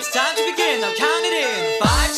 It's time to begin. I'm counting in. Five,